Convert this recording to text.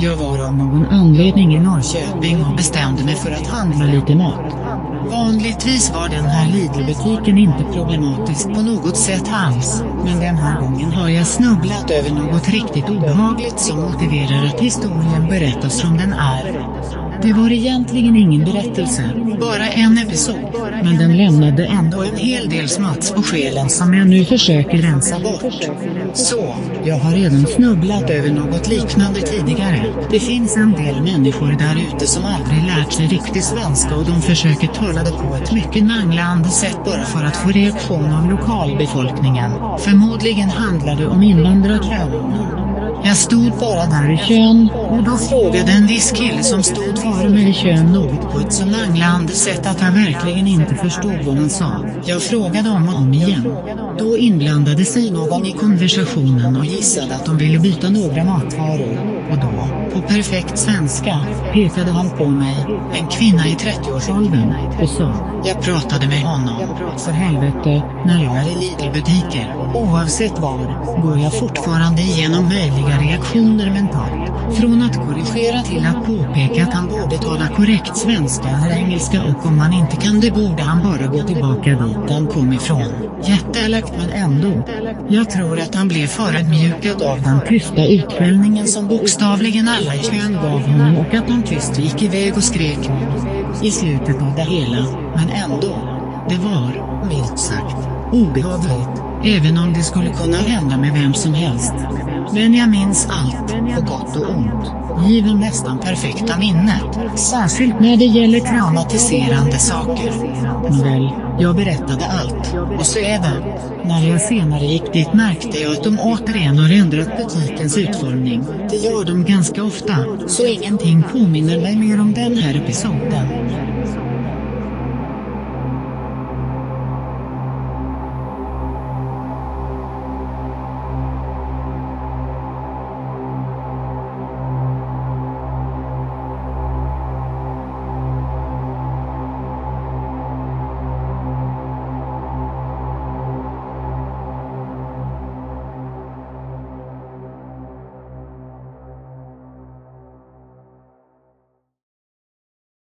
Jag var av någon anledning i Norrköping och bestämde mig för att handla lite mat. Vanligtvis var den här Lidl-butiken inte problematisk på något sätt alls, men den här gången har jag snubblat över något riktigt obehagligt som motiverar att historien berättas som den är. Det var egentligen ingen berättelse, bara en episod, men den lämnade ändå en hel del smuts på själen som jag nu försöker rensa bort. Så, jag har redan snubblat över något liknande tidigare. Det finns en del människor där ute som aldrig lärt sig riktig svenska och de försöker tala det på ett mycket nanglande sätt bara för att få reaktion av lokalbefolkningen. Förmodligen handlar det om invandrarkrönorna. Jag stod bara där i kön, och då frågade en viss kille som stod före mig i kön något på ett så nanglande sätt att jag verkligen inte förstod vad han sa. Jag frågade om och om igen. Då inblandade sig någon i konversationen och gissade att de ville byta några matvaror. Och då, på perfekt svenska, pekade han på mig, en kvinna i 30-årsåldern, och sa, jag pratade med honom. För helvete, när jag är i Lidl-butiker, oavsett var, går jag fortfarande igenom möjliga reaktioner mentalt. Från att korrigera till att påpeka att han borde tala korrekt svenska eller engelska och om han inte kan det borde han bara gå tillbaka dit han kom ifrån. Jätteelakt men ändå. Jag tror att han blev förödmjukad av den tysta utskällningen som bokstavligen alla i kön gav honom och att han tyst gick iväg och skrek i slutet av det hela, men ändå. Det var, milt sagt, obehagligt, även om det skulle kunna hända med vem som helst. Men jag minns allt, på gott och ont, given nästan perfekta minnet, särskilt när det gäller traumatiserande saker. Nåväl, jag berättade allt, och så även. När jag senare gick dit märkte jag att de återigen har ändrat butikens utformning. Det gör de ganska ofta, så ingenting påminner mig mer om den här episoden.